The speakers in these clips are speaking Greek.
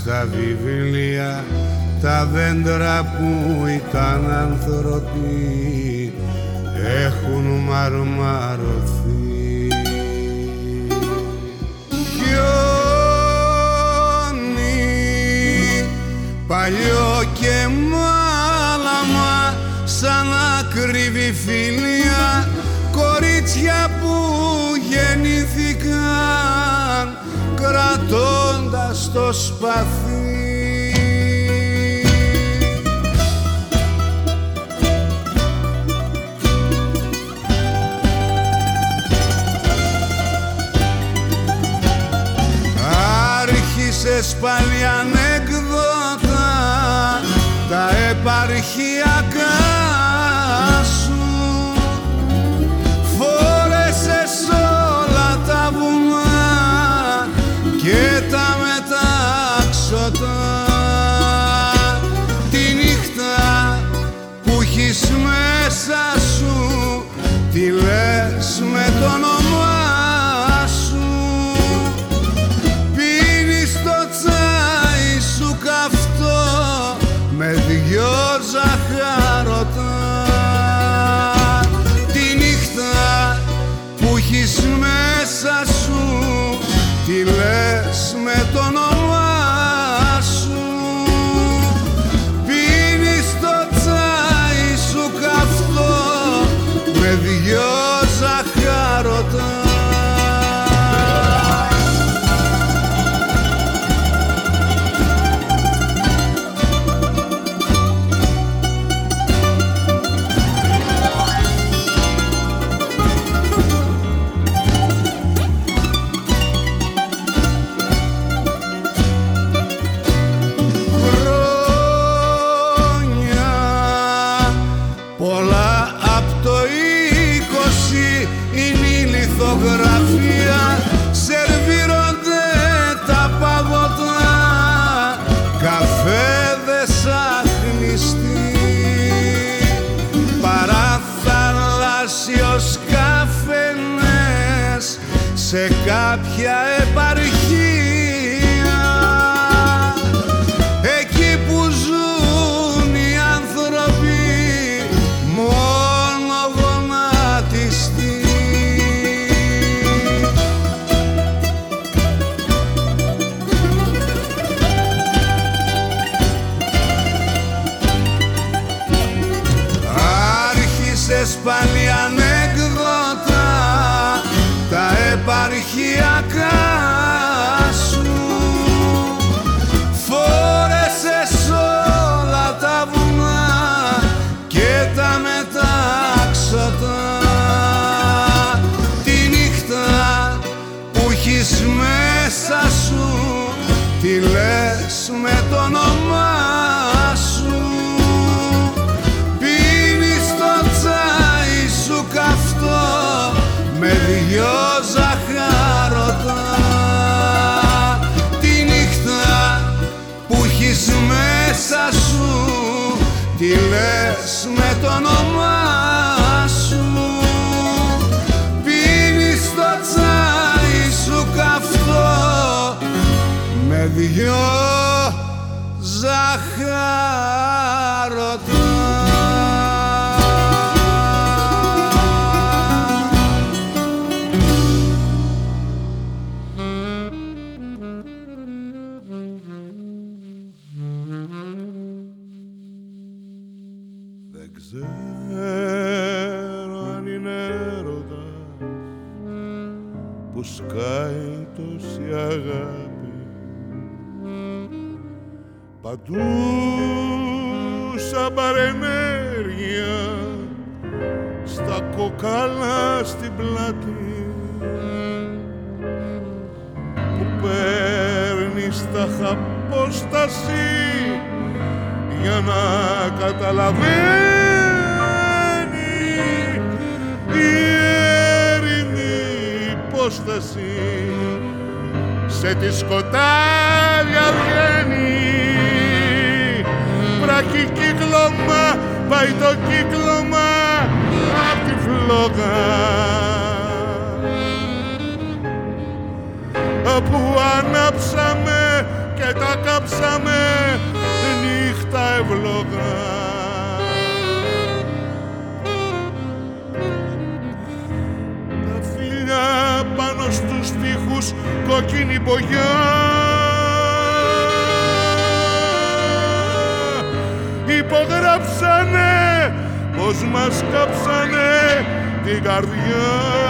está vivo. palito. που σκάει τόση αγάπη. Παντού παρενέργεια στα κοκάλα στην πλάτη που παίρνει στα χαπόσταση για να καταλαβαίνει απόσταση. Σε τη σκοτάδια βγαίνει. Βραχή κύκλωμα πάει το κύκλωμα απ' τη φλόγα. Που ανάψαμε και τα κάψαμε νύχτα ευλογά στους τοίχους κοκκίνη μπογιά. Υπογράψανε πως μας κάψανε την καρδιά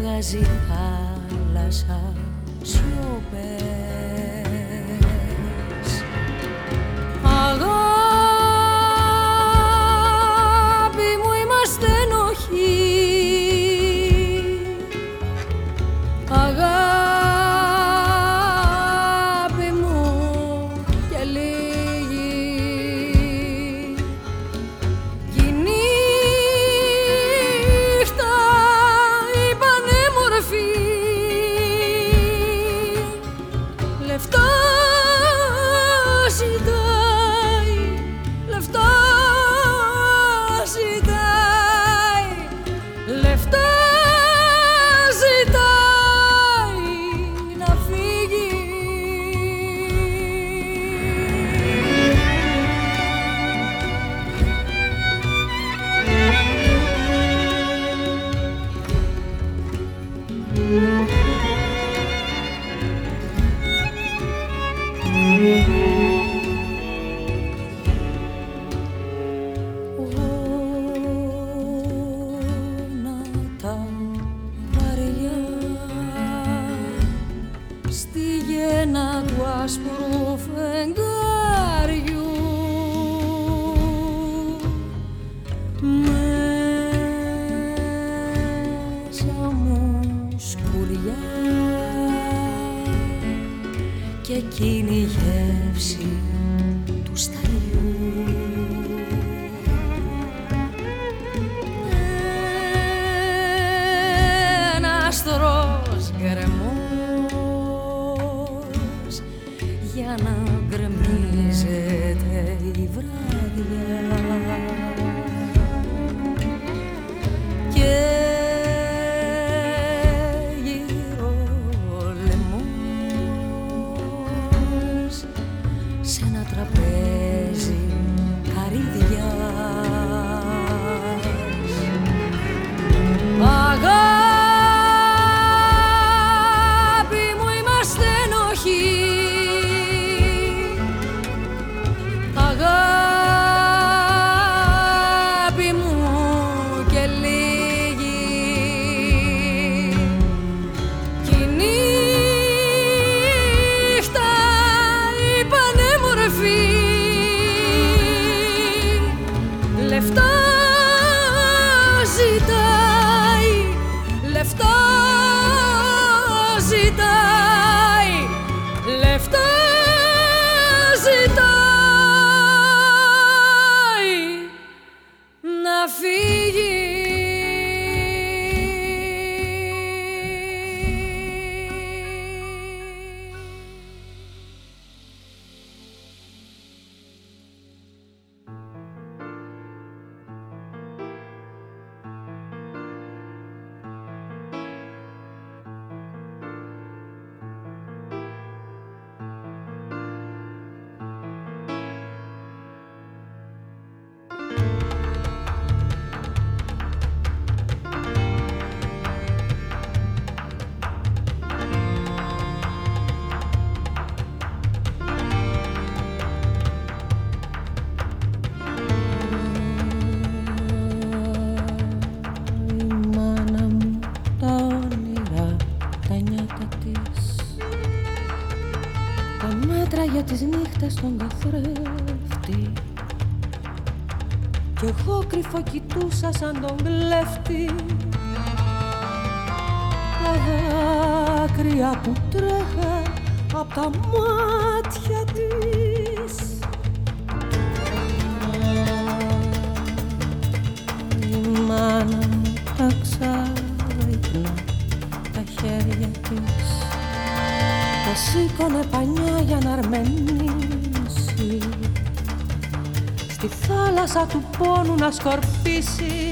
βγάζει θάλασσα. Σκορπίσει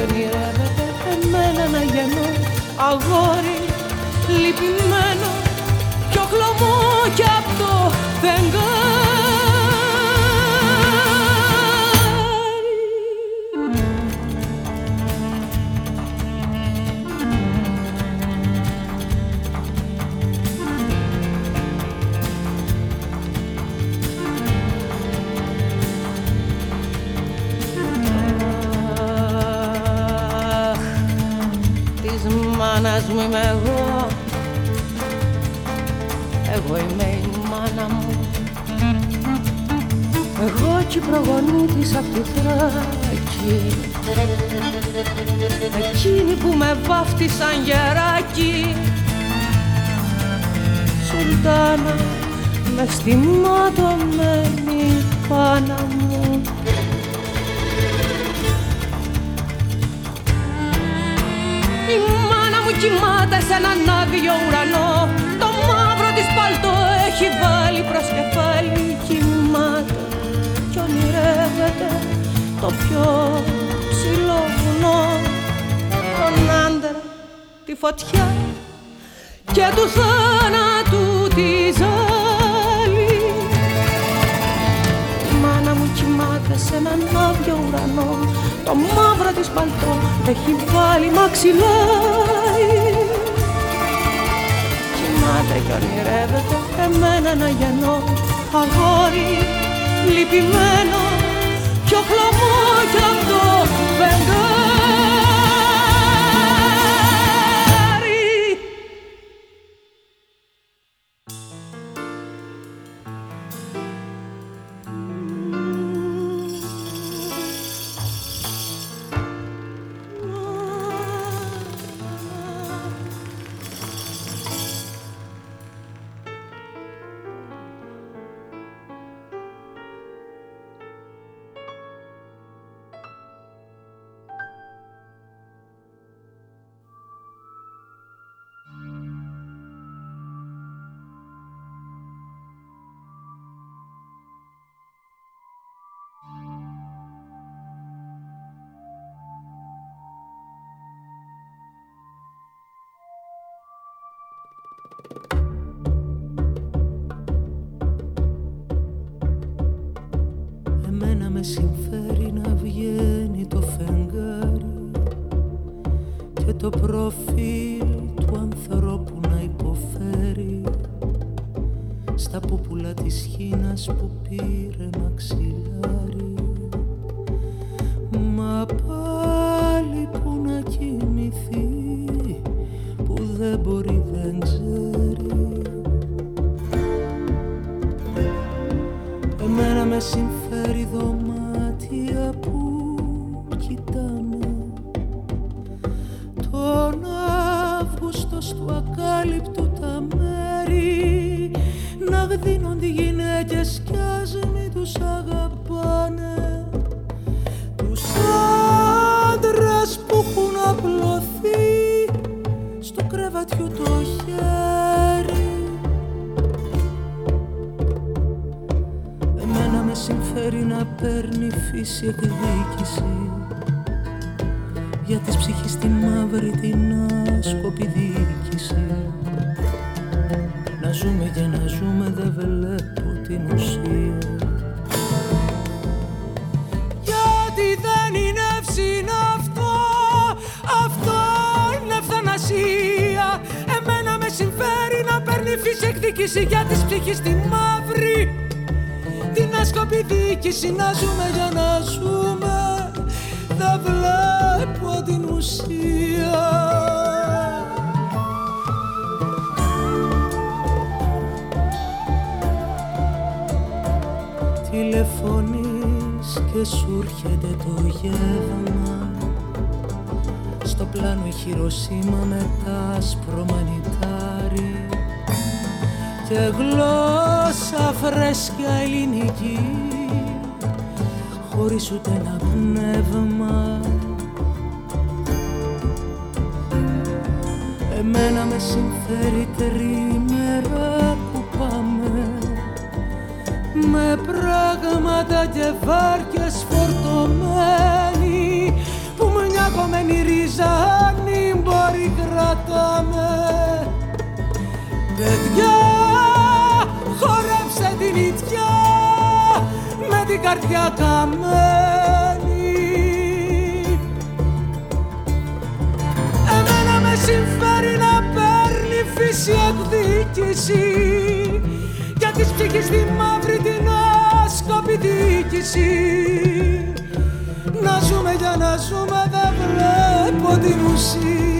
κι ονειρεύεται εμένα να γεννώ. Αγόρι λυπημένο πιο χλωμό κι απ' το φεγγάρι Εγώ κι η προγονή απ' τη Θράκη Εκείνη που με βάφτισαν γεράκι. Σουλτάνα με στη ματωμένη πάνα μου κοιμάται σε έναν άδειο ουρανό. Το μαύρο έχει βάλει προς κεφάλι κοιμάται κι ονειρεύεται το πιο ψηλό βουνό. Τον άντρα, τη φωτιά και του θάνατου τη ζάλη. Η μάνα μου κοιμάται σε έναν άδειο ουρανό. Το μαύρο της παλτό έχει βάλει μαξιλάρι. Κοιμάται κι ονειρεύεται εμένα να γεννώ αγόρι λυπημένο. Πιο χλωμό κι αυτό φεγγάρι απουσία και σου έρχεται το γεύμα. Στο πλάνο η χειροσύμα με τα σπρωμανιτάρι και γλώσσα φρέσκια ελληνική. Χωρίς ούτε ένα πνεύμα. Εμένα με συμφέρει τριμερά που πάμε. Με πράγματα και βάρκες φορτωμένοι που μια κομμένη ρίζα αν μπορεί κρατάμε. Παιδιά, χορέψε την ιτιά με την καρδιά καμένη χρυσή εκδίκηση για τις ψυχής τη μαύρη την άσκοπη δίκηση να ζούμε για να ζούμε δεν βλέπω την ουσία.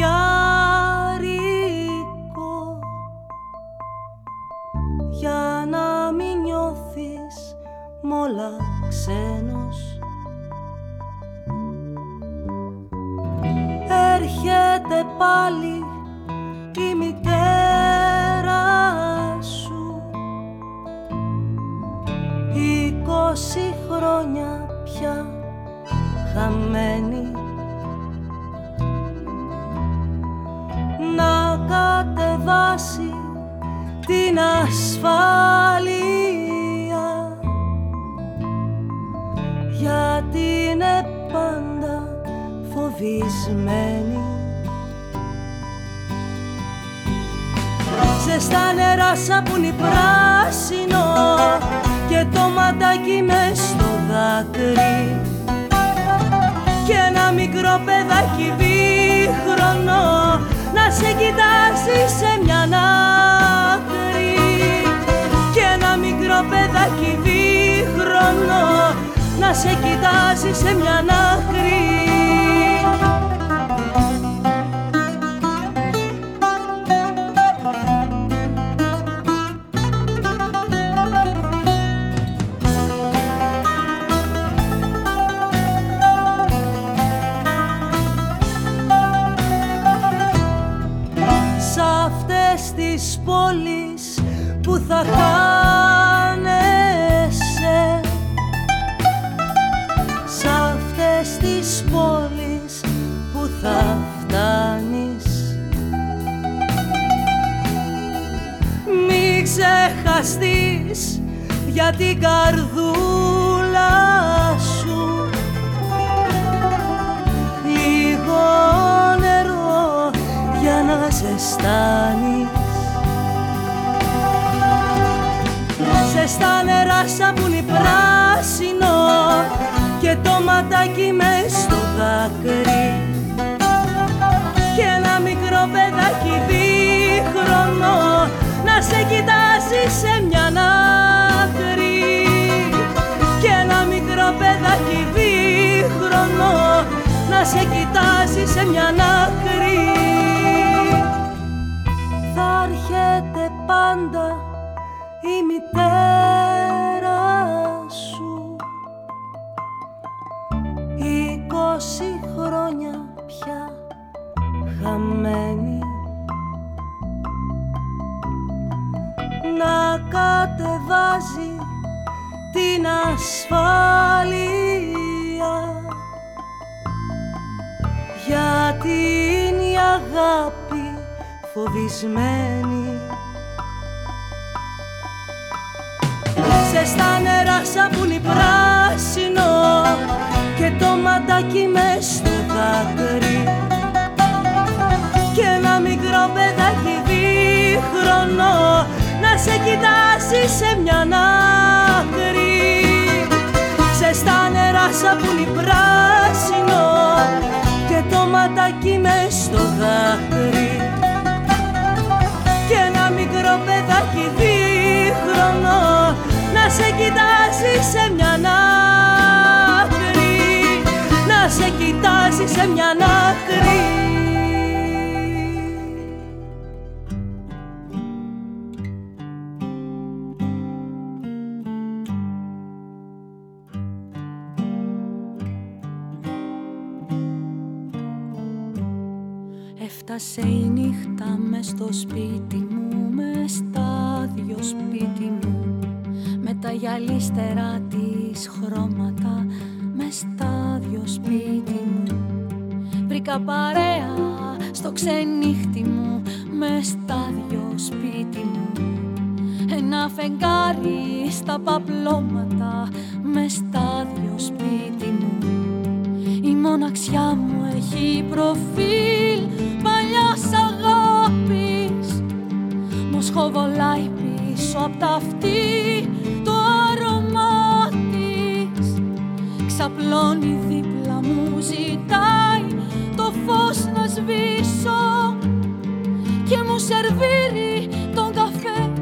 Παιχνιδιάρικο για να μην νιώθεις μόλα ξένος. Έρχεται πάλι η μητέρα σου. Είκοσι χρόνια πια χαμένη την ασφάλεια. Γιατί είναι πάντα φοβισμένη. Σε στα νερά σαπούνι πράσινο και το ματάκι μες στο δάκρυ. Και ένα μικρό παιδάκι δίχρονο να σε κοιτάσει σε μια άκρη να σε κοιτάσει σε μια άκρη για την καρδούλα σου. Λίγο νερό για να ζεστάνεις. Στα νερά σαπούνι πράσινο και το ματάκι μες στο δάκρυ. Και ένα μικρό παιδάκι δίχρονο να σε κοιτάσει σε μια άκρη παιδάκι δίχρονο να σε κοιτάσει σε μια άκρη. Θα έρχεται πάντα την ασφάλεια. Γιατί είναι η αγάπη φοβισμένη. Σε στα νερά σαπούνι πράσινο και το ματάκι μες στο δάκρυ. Και ένα μικρό παιδάκι δίχρονο να σε κοιτάσει σε μια άκρη σε στα νερά σαπούλι πράσινο και το ματάκι με στο δάκρυ και ένα μικρό παιδάκι δίχρονο να σε κοιτάζει σε μια άκρη να σε κοιτάζει σε μια άκρη Έφτασε η νύχτα μες στο σπίτι μου, με στάδιο σπίτι μου. Με τα γυαλίστερα της χρώματα, με στάδιο σπίτι μου. Βρήκα παρέα στο ξενύχτη μου, με στάδιο σπίτι μου. Ένα φεγγάρι στα παπλώματα, με στάδιο σπίτι μου. Η μοναξιά μου έχει προφίλ παλιάς αγάπης. Μοσχοβολάει πίσω απ' τα αυτή το άρωμά της. Ξαπλώνει δίπλα μου ζητάει το φως να σβήσω. Και μου σερβίρει τον καφέ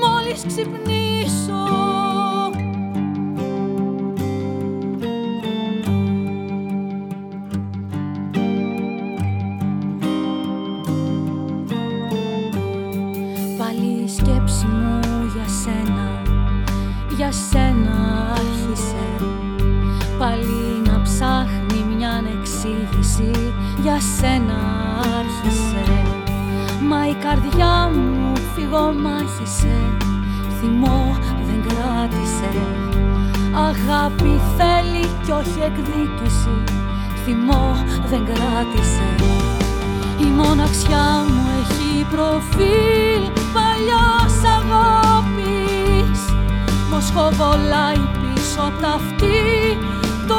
μόλις ξυπνήσω για σένα άρχισε. Πάλι να ψάχνει μια εξήγηση Για σένα άρχισε. Μα η καρδιά μου φυγομάχησε Θυμό δεν κράτησε. Αγάπη θέλει κι όχι εκδίκηση. Θυμό δεν κράτησε. Η μοναξιά μου έχει προφίλ. Παλιάς αγάπης Μοσχοβολάει πίσω απ' τα αυτή το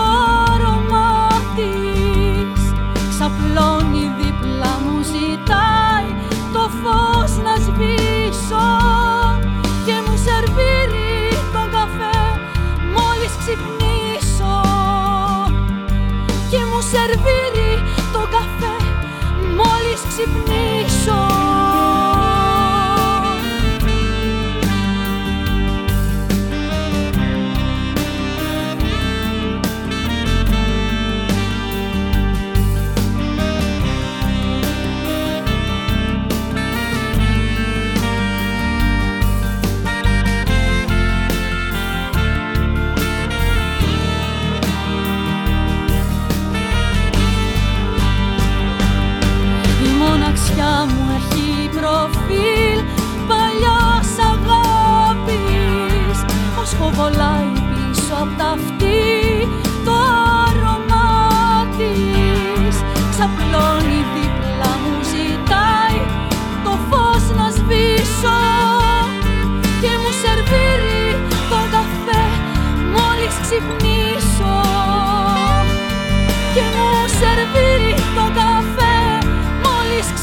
άρωμά της. Ξαπλώνει δίπλα μου ζητάει το φως να σβήσω Και μου σερβίρει τον καφέ μόλις ξυπνήσω. Και μου σερβίρει τον καφέ μόλις ξυπνήσω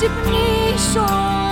μόλις ξυπνήσω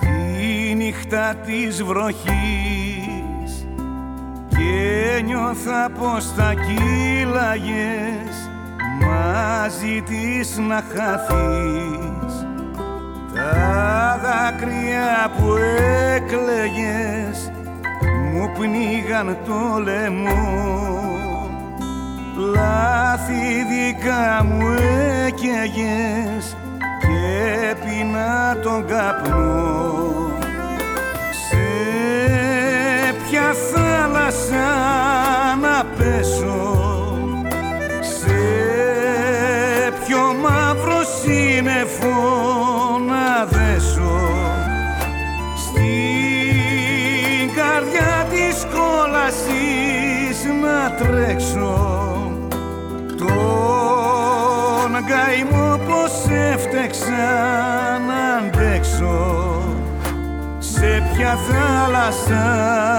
Τη νύχτα της βροχής και και νιώθα πως θα κύλαγες μαζί της να χαθείς. Τα δάκρυα που έκλαιγες μου πνίγαν το λαιμό. Λάθη δικά μου έκαιγες και lugar θάλασσα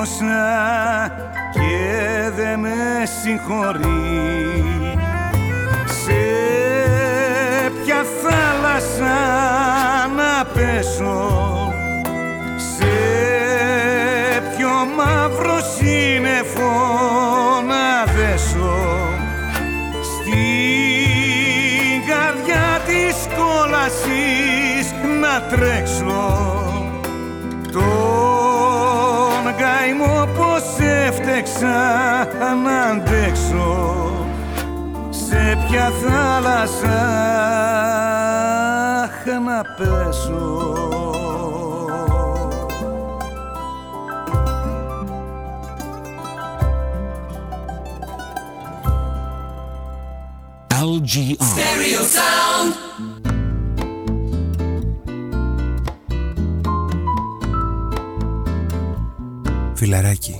πλήγωσα και δε με συγχωρεί. Σε ποια θάλασσα να πέσω σε ποιο μαύρο σύννεφο να δέσω. Στην καρδιά της κόλασης να τρέξω έφτεξα να αντέξω σε ποια θάλασσα να πέσω LGR. Φιλαράκι.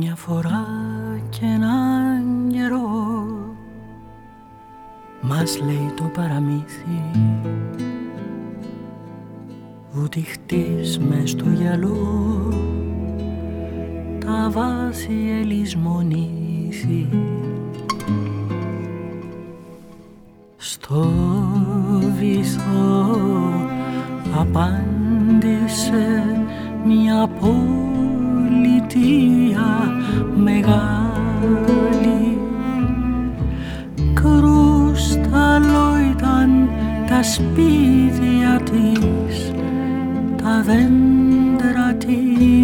Μια φορά και έναν καιρό μας λέει το παραμύθι. Βουτυχτής μες στο γυαλό τα βάση ελισμονήσει στο βυθό απάντησε μια πόλη αμαρτία μεγάλη κρούσταλο ήταν τα σπίτια της τα δέντρα της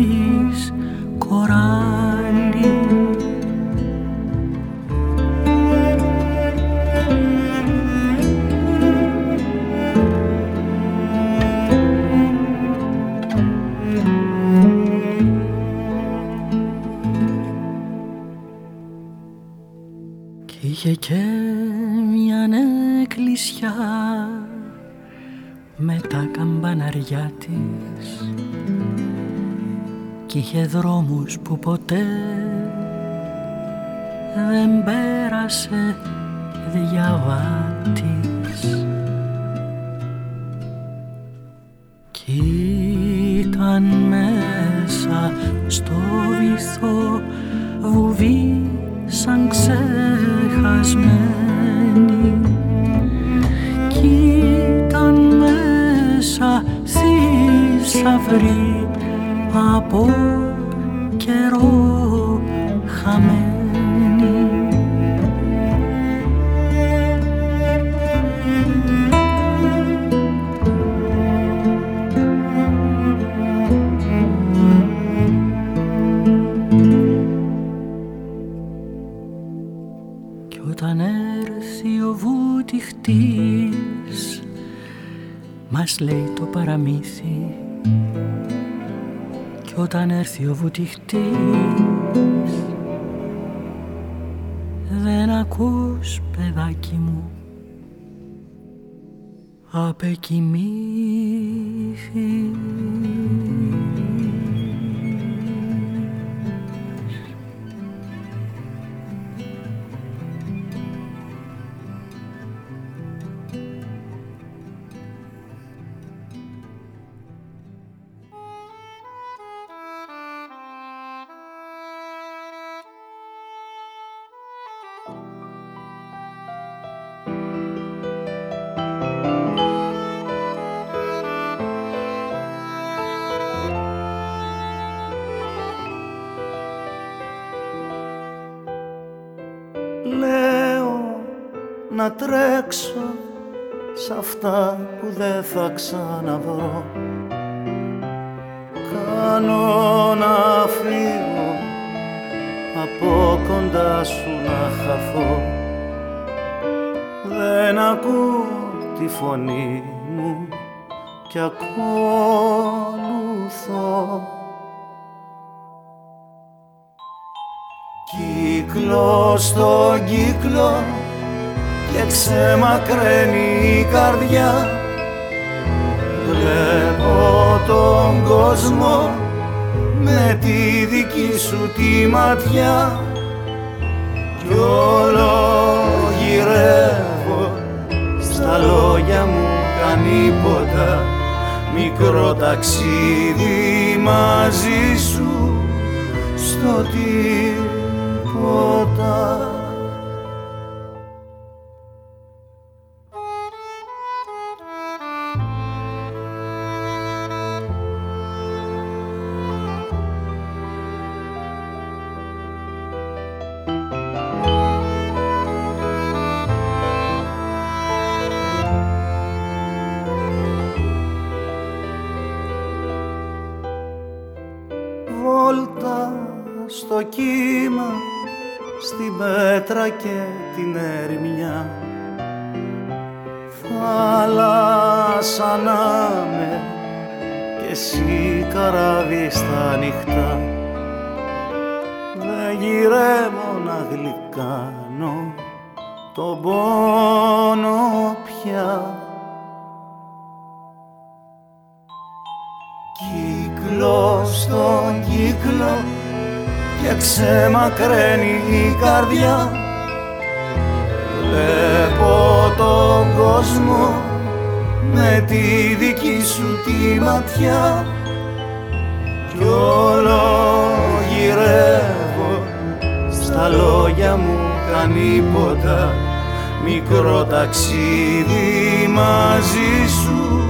μεριά της κι είχε δρόμους που ποτέ δεν πέρασε διαβάτης. dich, dich. Δεν θα ξαναβρω Κάνω να φύγω από κοντά σου να χαθώ. Δεν ακούω τη φωνή μου κι ακολουθώ. Κύκλο στο κύκλο και ξεμακραίνει η καρδιά Βλέπω τον κόσμο με τη δική σου τη ματιά. Κι όλο γυρεύω στα λόγια μου κανίποτα μικρό ταξίδι μαζί σου στο τίποτα πέτρα και την ερημιά θάλασσα να με και εσύ καράβι στα νυχτά. Δεν γυρεύω να γλυκάνω τον πόνο πια. Κύκλο στον κύκλο και ξεμακραίνει η καρδιά Βλέπω τον κόσμο με τη δική σου τη ματιά. Κι όλο γυρεύω στα λόγια μου κανίποτα μικρό ταξίδι μαζί σου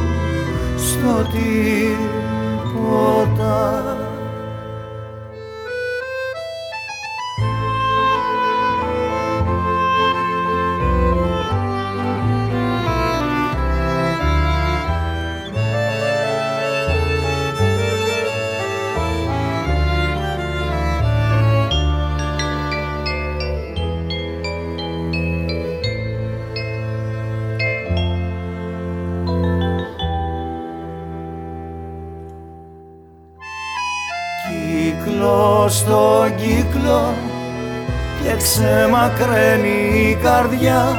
στο τίποτα ξεμακραίνει η καρδιά.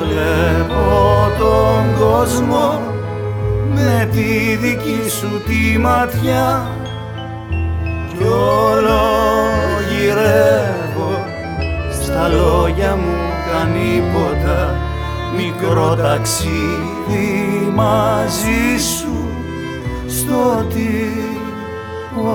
Βλέπω τον κόσμο με τη δική σου τη ματιά. Κι όλο γυρεύω στα λόγια μου κανίποτα μικρό ταξίδι μαζί σου στο τίποτα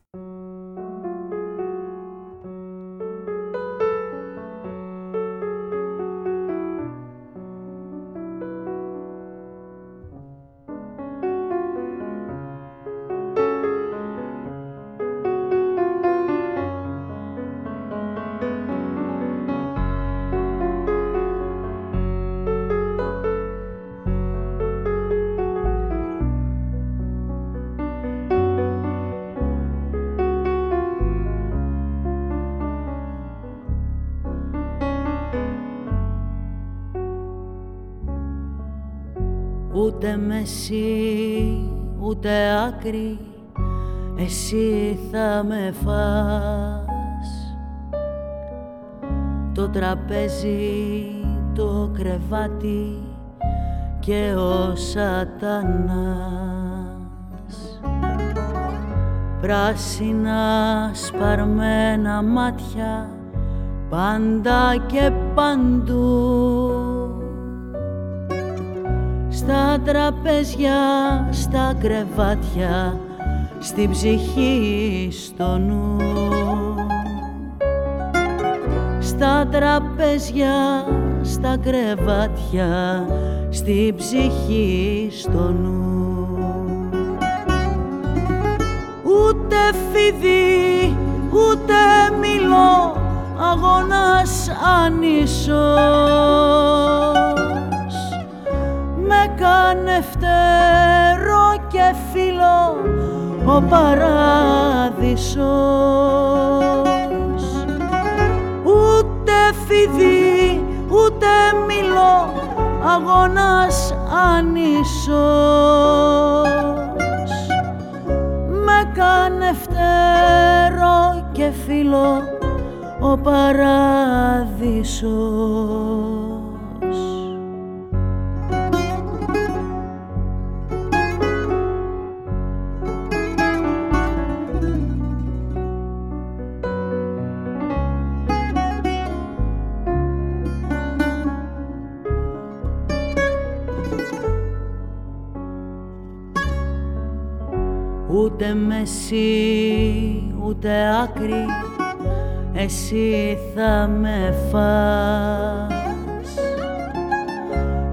Ούτε άκρη εσύ θα με φας. Το τραπέζι, το κρεβάτι και ο σατανάς πράσινα σπαρμένα μάτια πάντα και παντού στα τραπέζια, στα κρεβάτια, στην ψυχή, στο νου. Στα τραπέζια, στα κρεβάτια, στην ψυχή, στο νου. Ούτε φίδι, ούτε μιλώ, αγώνας ανίσος με κάνε φτερό και φίλο ο παράδεισος. Ούτε φιδί ούτε μιλώ αγώνας ανίσος με κάνε φτερό και φίλο ο παράδεισος μέση ούτε άκρη εσύ θα με φας.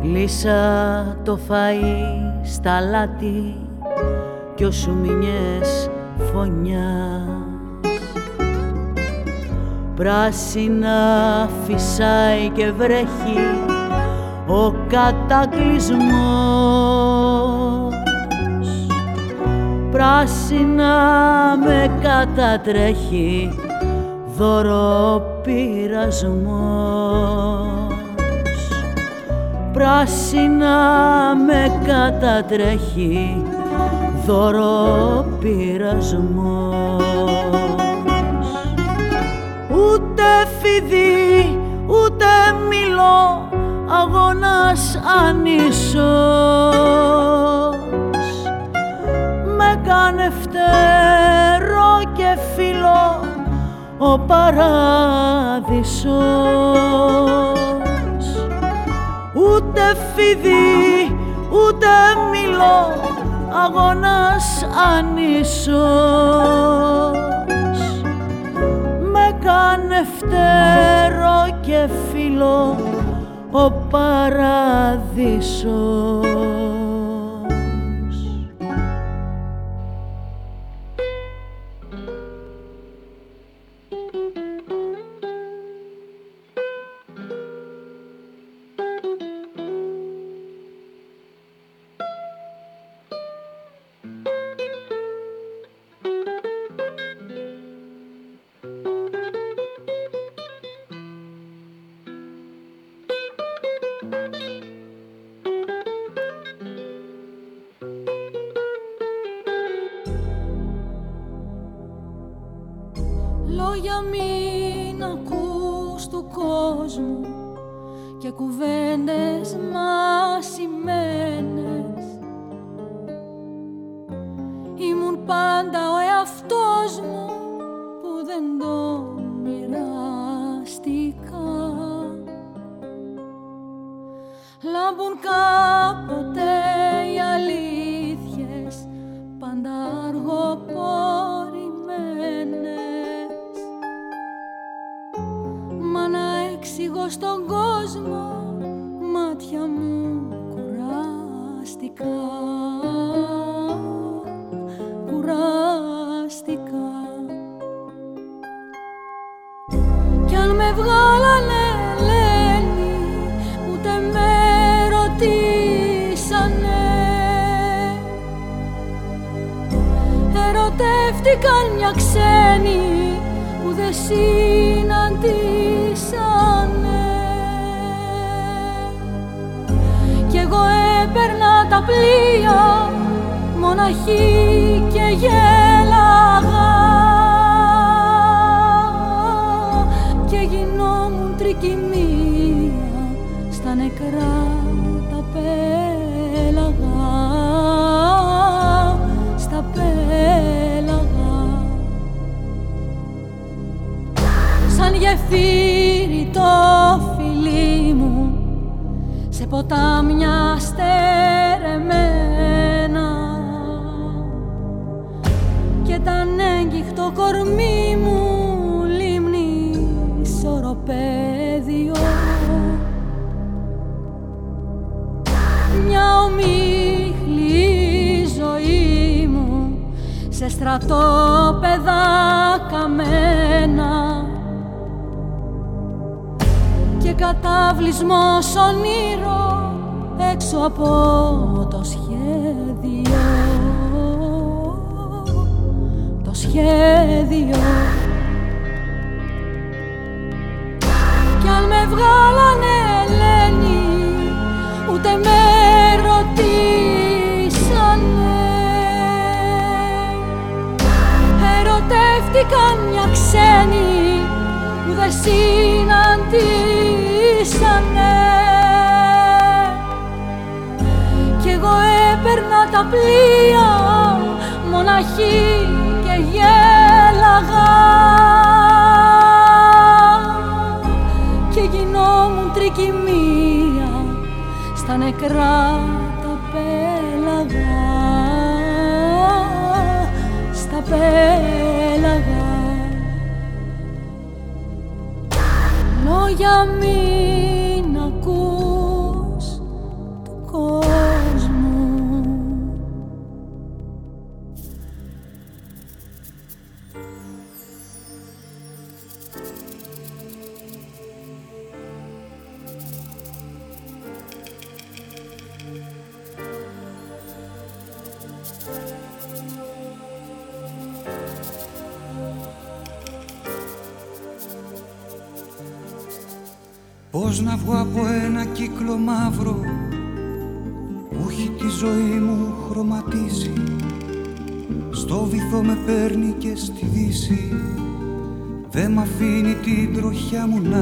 Λύσα το φαΐ στα λάτι κι όσου μηνιές φωνιάς. Πράσινα φυσάει και βρέχει ο κατακλυσμός Πράσινα με κατατρέχει δώρο Πράσινα με κατατρέχει δώρο Ούτε φιδί ούτε μιλώ αγώνας ανίσος με κάνε φτερό και φιλό ο παράδεισος. Ούτε φίδι ούτε μιλώ αγώνας ανίσος με κάνε φτερό και φίλο ο παράδεισος No ya mí. μάτια μου να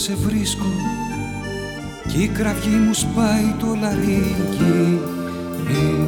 σε βρίσκω και η κραυγή μου σπάει το λαρίκι. Ε,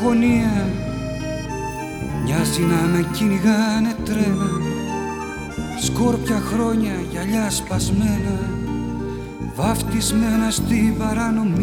αγωνία. Μοιάζει να με κυνηγάνε τρένα. Σκόρπια χρόνια γυαλιά σπασμένα. Βαφτισμένα στην παρανομία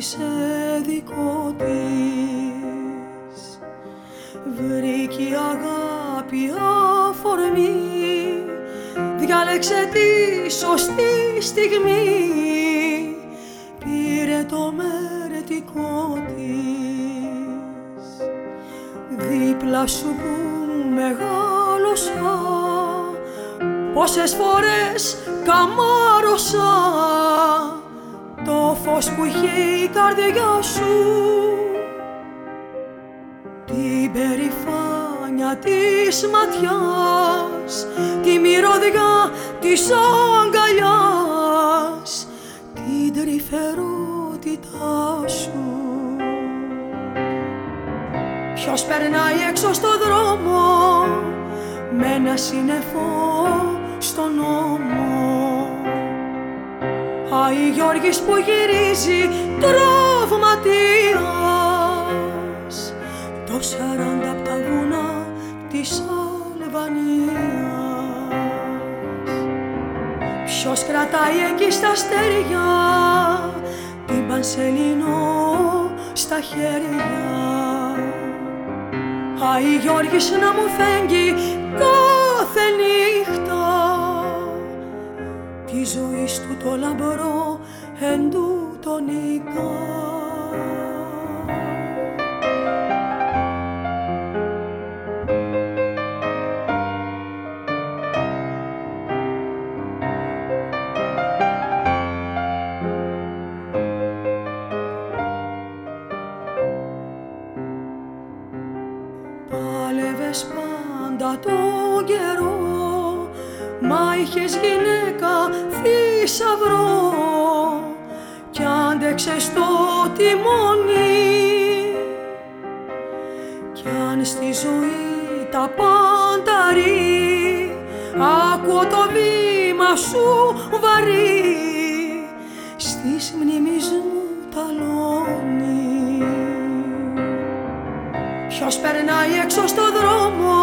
σε κράτησε δικό της. Βρήκε αγάπη αφορμή. Διάλεξε τη σωστή στιγμή. Πήρε το μερετικό της. Δίπλα σου που μεγάλωσα Πόσες φορές καμάρωσα. Το φως που είχε η καρδιά σου την περηφάνια της ματιάς τη μυρωδιά της αγκαλιάς την τρυφερότητά σου Ποιος περνάει έξω στο δρόμο με ένα σύννεφο στον νόμο Άι Γιώργης που γυρίζει τραυματίας το σαράντα απ' τα βουνά της Αλβανίας. Ποιος κρατάει εκεί στα στεριά την Πανσελινό στα χέρια. Άι Γιώργης να μου φέγγει στις μνήμης μου ταλώνει. Ποιος περνάει έξω στο δρόμο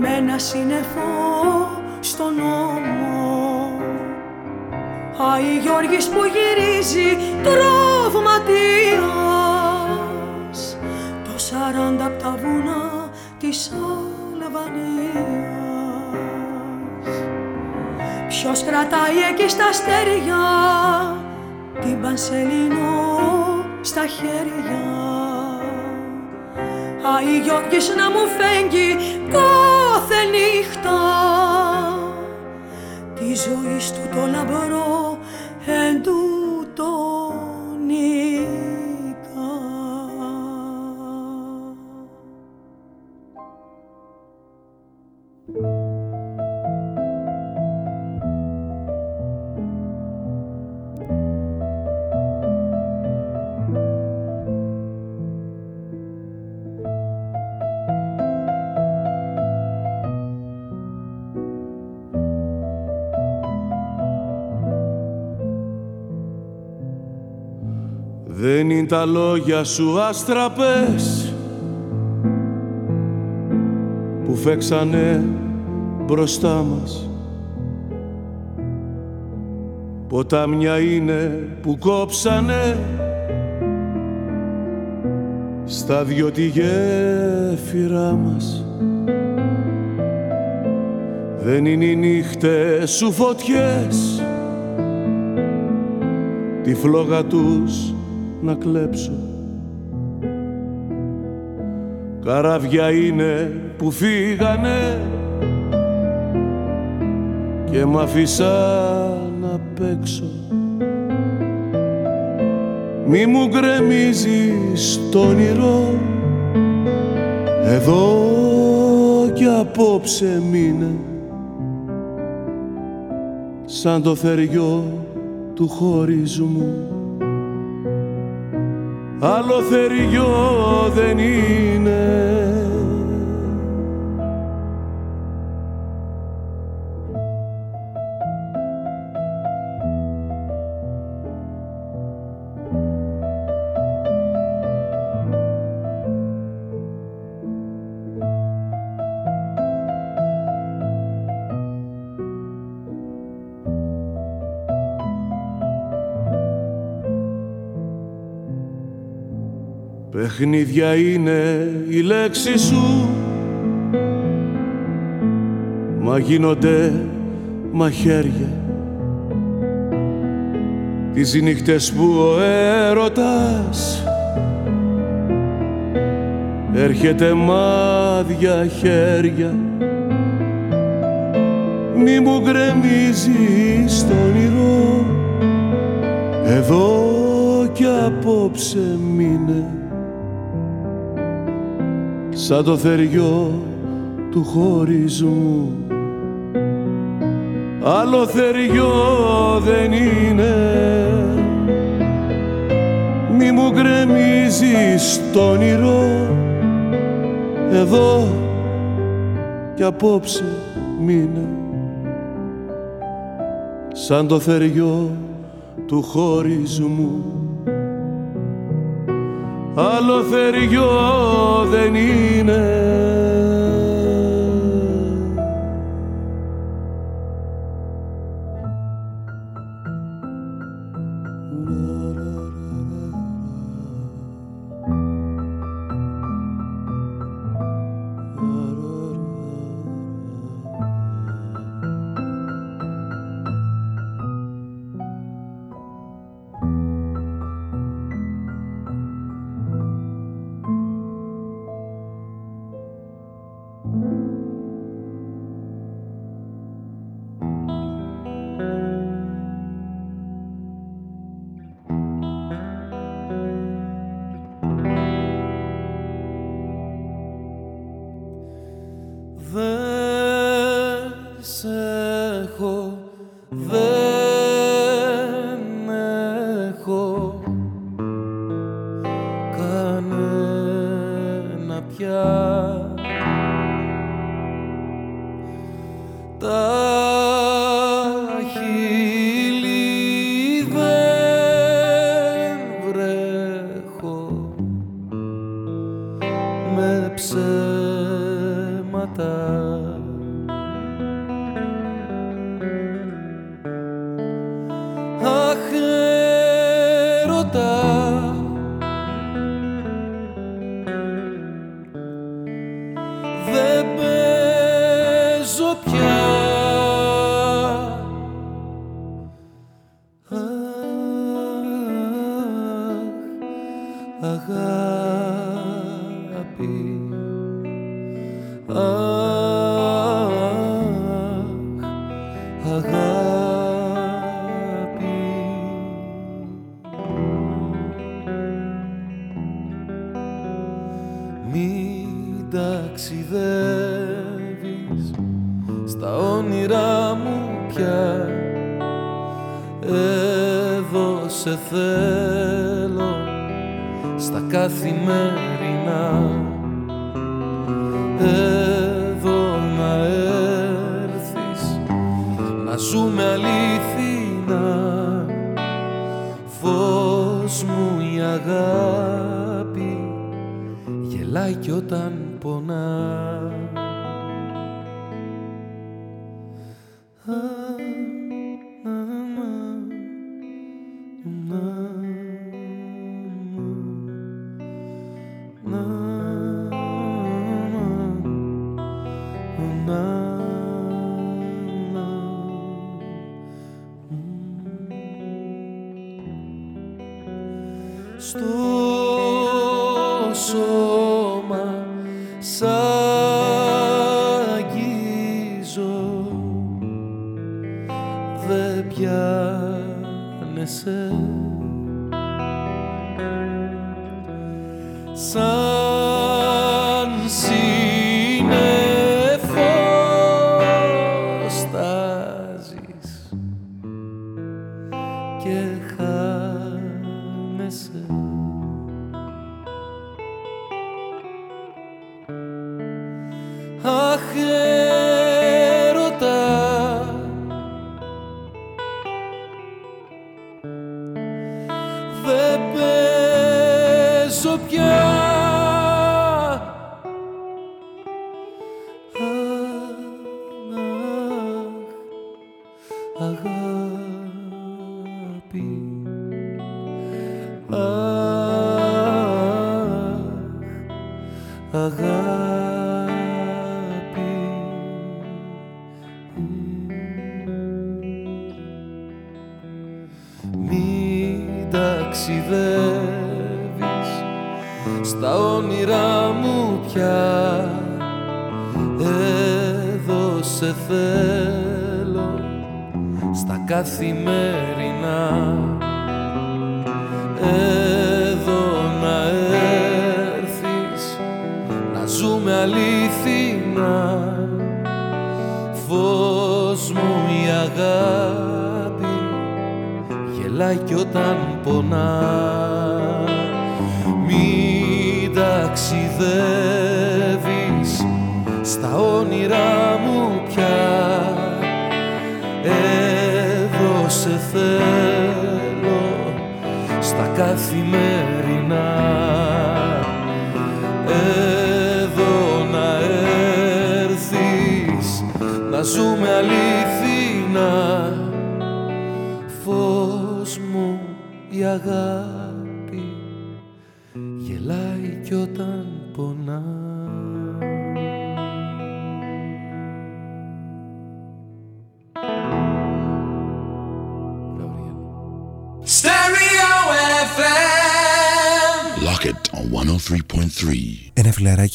με ένα σύννεφο στον νόμο. Άι Γιώργης που γυρίζει τραυματίας το σαράντα απ' τα βουνά της Αλβανίας Ποιος κρατάει εκεί στα αστέρια την Πανσελίνο στα χέρια. Άι Γιώργης να μου φέγγει κάθε νύχτα. Τη ζωή του το λαμπρό εν τα λόγια σου αστραπές που φέξανε μπροστά μας. Ποτάμια είναι που κόψανε στα δυο τη γέφυρά μας. Δεν είναι οι νύχτες σου φωτιές τη φλόγα τους να κλέψω. Καράβια είναι που φύγανε και μ' αφήσαν απ' έξω Μη μου γκρεμίζεις το όνειρο εδώ κι απόψε μείνε. Σαν το θεριό του χωρισμού άλλο θεριό δεν είναι Παιχνίδια είναι η λέξη σου. Μα γίνονται μαχαίρια. Τις νύχτες που ο έρωτας Έρχεται μάδια χέρια. Μη μου γκρεμίζεις το όνειρο Εδώ κι απόψε μείνε σαν το θεριό του χωρισμού. Άλλο θεριό δεν είναι. Μη μου γκρεμίζεις το όνειρο εδώ κι απόψε μείνε. Σαν το θεριό του χωρισμού άλλο θεριό δεν είναι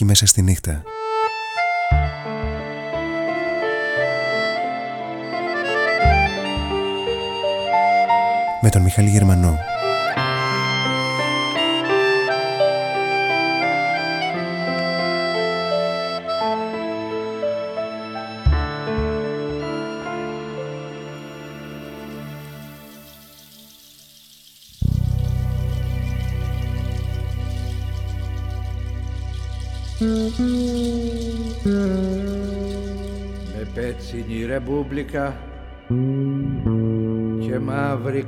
Ένα φιλαράκι μέσα στη νύχτα.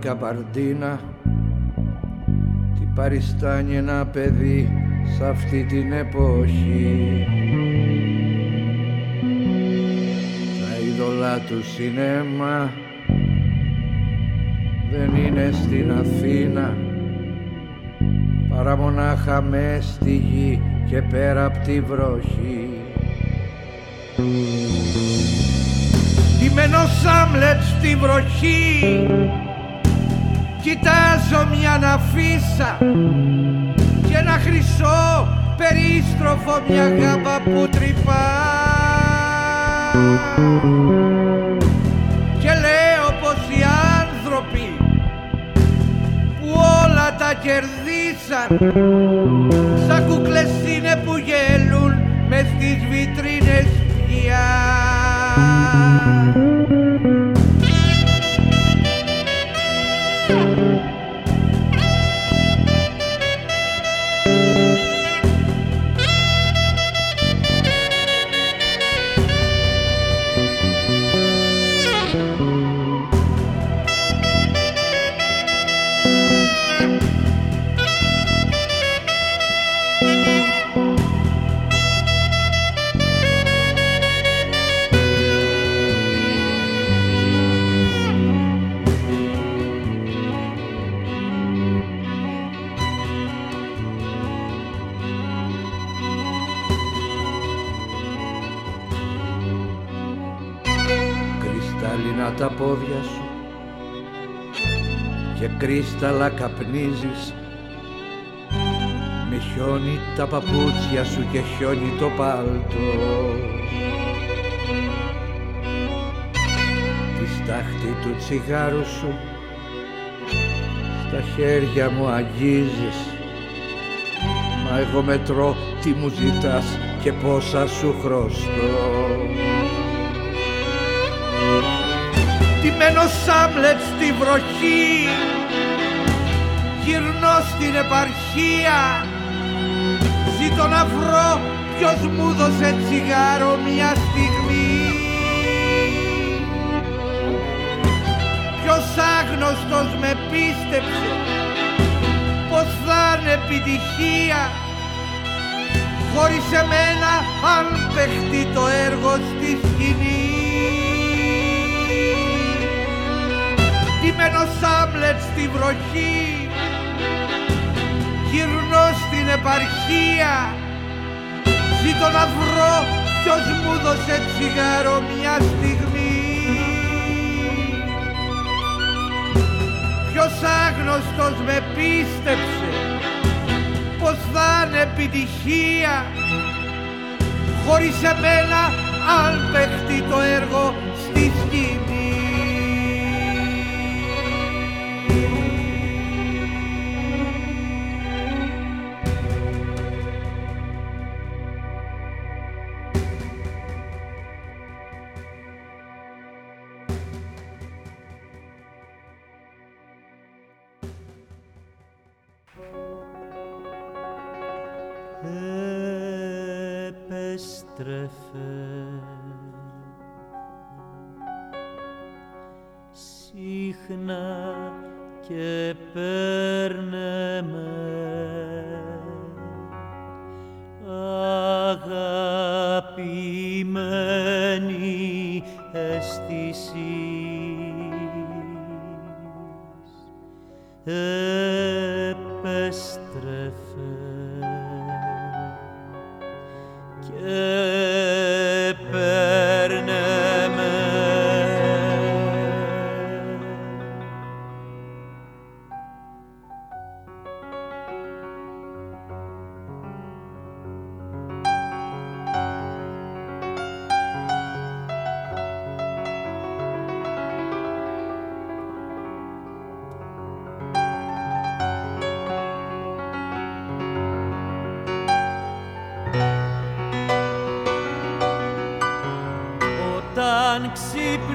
Μαύρη καπαρντίνα τι παριστάνει ένα παιδί σε αυτή την εποχή. Τα είδωλα του σινέμα δεν είναι στην Αθήνα παρά μονάχα μες στη γη και πέρα απ' τη βροχή. Ντυμένος Άμλετ στη βροχή Κοιτάζω μια ναφίσα και ένα χρυσό περίστροφο μια γάμπα που τρυπά. Και λέω πως οι άνθρωποι που όλα τα κερδίσαν σαν κούκλες είναι που γελούν μες στις βιτρίνες πια κρύσταλλα καπνίζεις με χιόνι τα παπούτσια σου και χιόνι το πάλτο τη στάχτη του τσιγάρου σου στα χέρια μου αγγίζεις. Μα εγώ μετρώ τι μου ζητάς και πόσα σου χρωστώ. Ντυμένος Σάμλετ στη βροχή γυρνώ στην επαρχία. Ζήτω να βρω ποιος μου δώσε τσιγάρο μια στιγμή. Ποιος άγνωστος με πίστεψε πως θα είναι επιτυχία. Χωρίς εμένα αν παιχτεί το έργο στη σκηνή. Ντυμένος Άμλετ στη βροχή γυρνώ στην επαρχία. Ζήτω να βρω ποιος μου δώσε τσιγάρο μια στιγμή. Ποιος άγνωστος με πίστεψε πως θα είναι επιτυχία. Χωρίς εμένα αν παιχτεί το έργο στη σκηνή συχνά και παίρνε με. Αγαπημένη αίσθηση επέστρεφε και sheep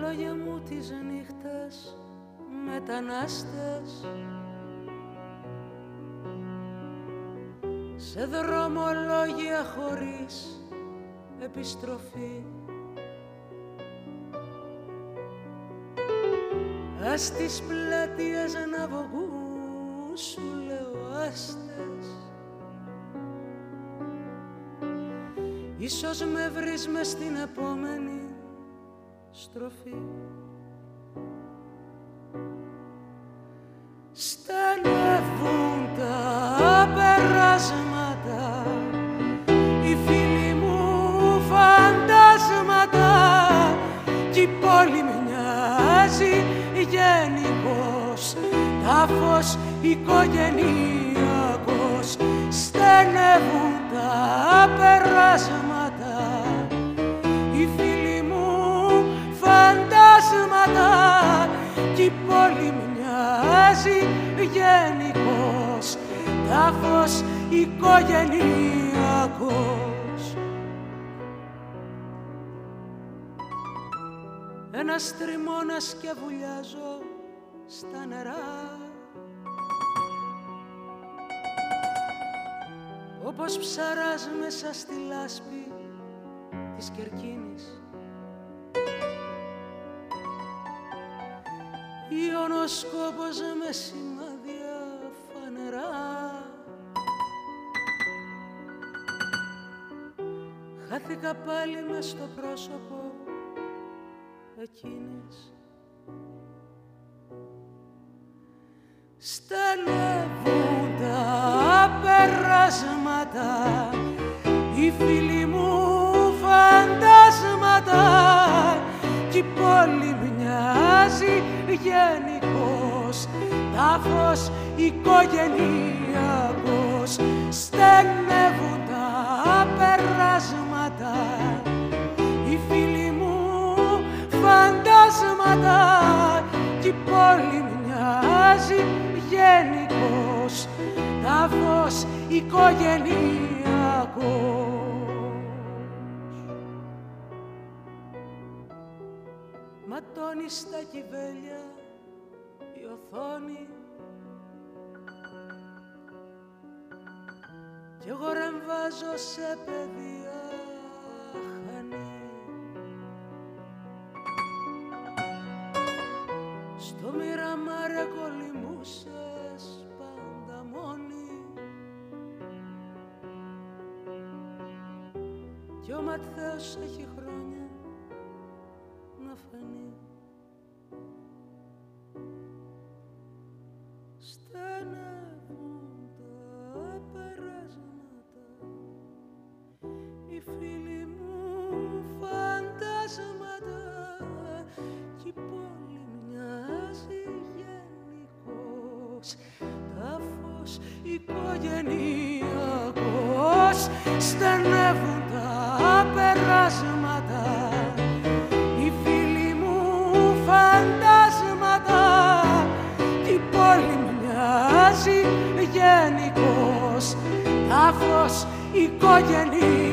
λόγια μου τις νύχτες μετανάστες. Σε δρομολόγια χωρίς επιστροφή. Ας τις πλατείες να βγουν σου λέω άστες. Ίσως με βρεις μες στην επόμενη στροφή Στενεύουν τα περάσματα Οι φίλοι μου φαντάσματα. Κι η πόλη μοιάζει γενικός τάφος οικογενειακός στενεύουν τα περάσματα μοιάζει γενικός τάφος οικογενειακός. Ένας τριμώνας και βουλιάζω στα νερά. Όπως ψαράς μέσα στη λάσπη της Κερκίνης. Ιωνοσκόπος με σημάδια Χάθηκα πάλι μες στο πρόσωπο εκείνης. Στενεύουν τα περάσματα οι φίλοι μου φαντάσματα. Κι η πόλη μοιάζει γενικός τάφος οικογενειακός στενεύουν τα περάσματα οι φίλοι μου φαντάσματα. Κι η πόλη μοιάζει γενικός τάφος οικογενειακός Ματώνει στα κυβέλια η οθόνη κι εγώ ρεμβάζω σε παιδεία χανή. Στο μοιραμάρε κολυμπούσες πάντα μόνη. Κι ο Ματθαίος έχει οικογενειακός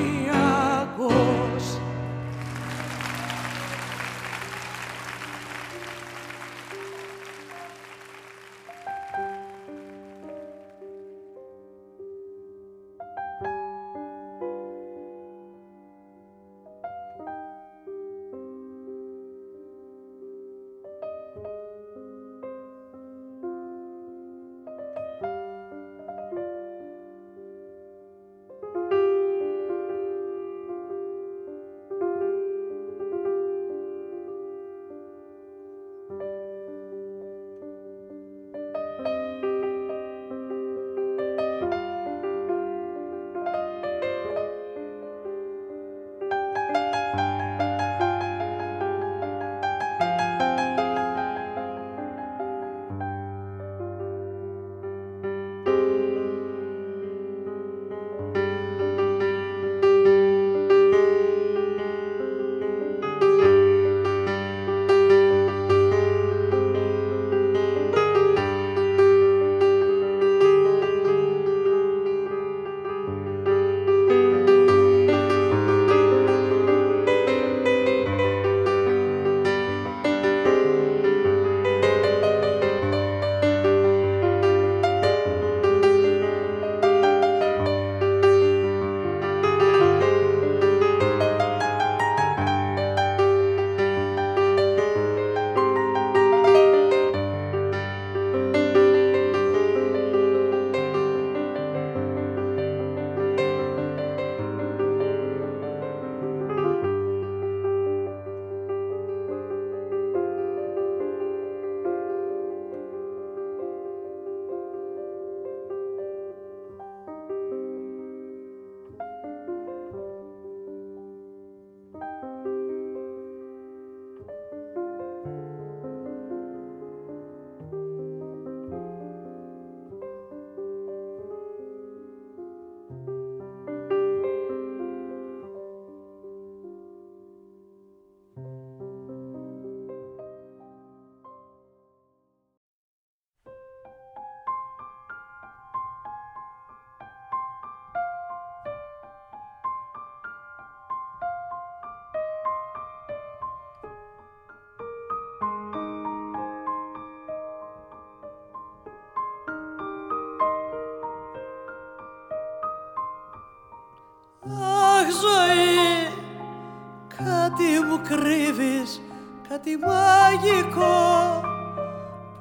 κάτι μαγικό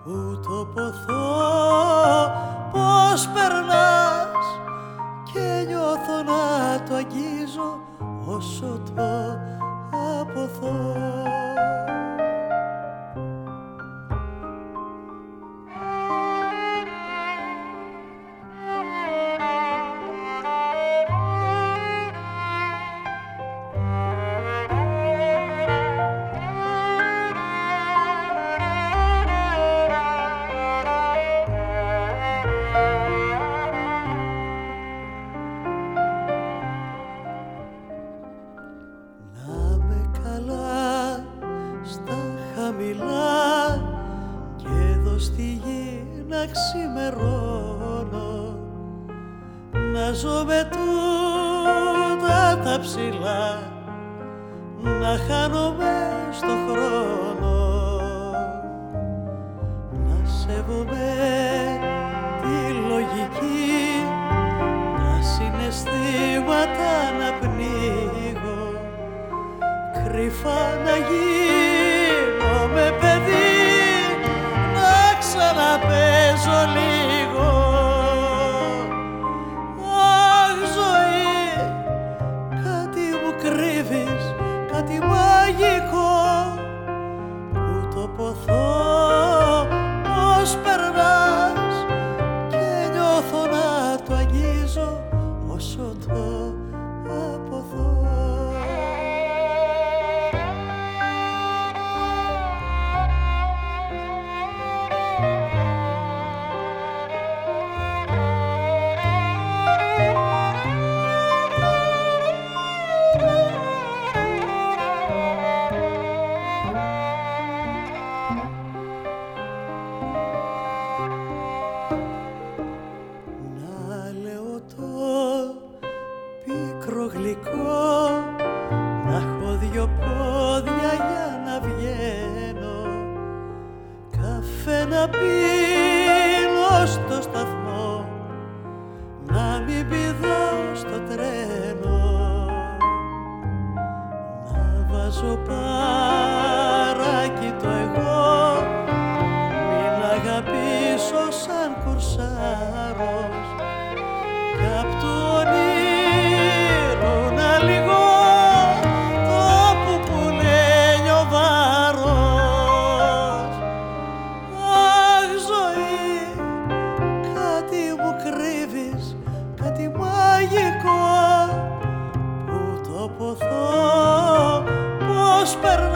Πού το ποθώ, πώς περνάς και νιώθω να το αγγίζω όσο το αποθώ esperar.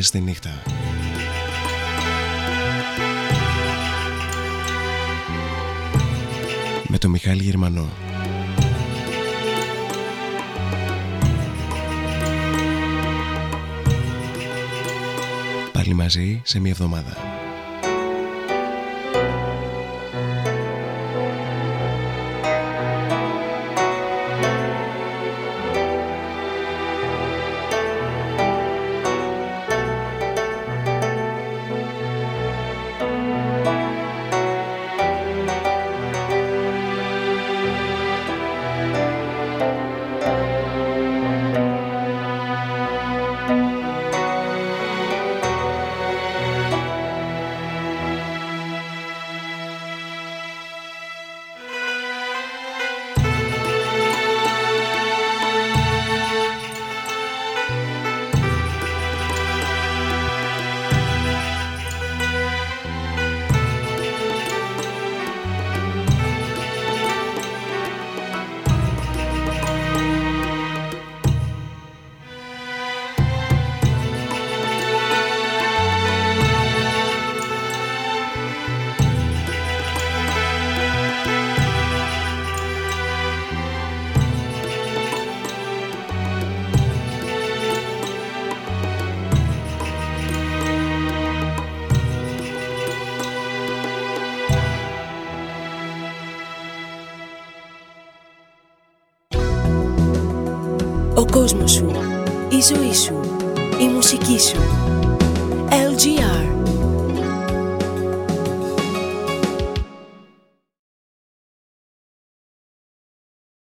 Μέσα στη νύχτα. Με το Μιχάλη Γερμανό. Πάλι μαζί σε μια εβδομάδα.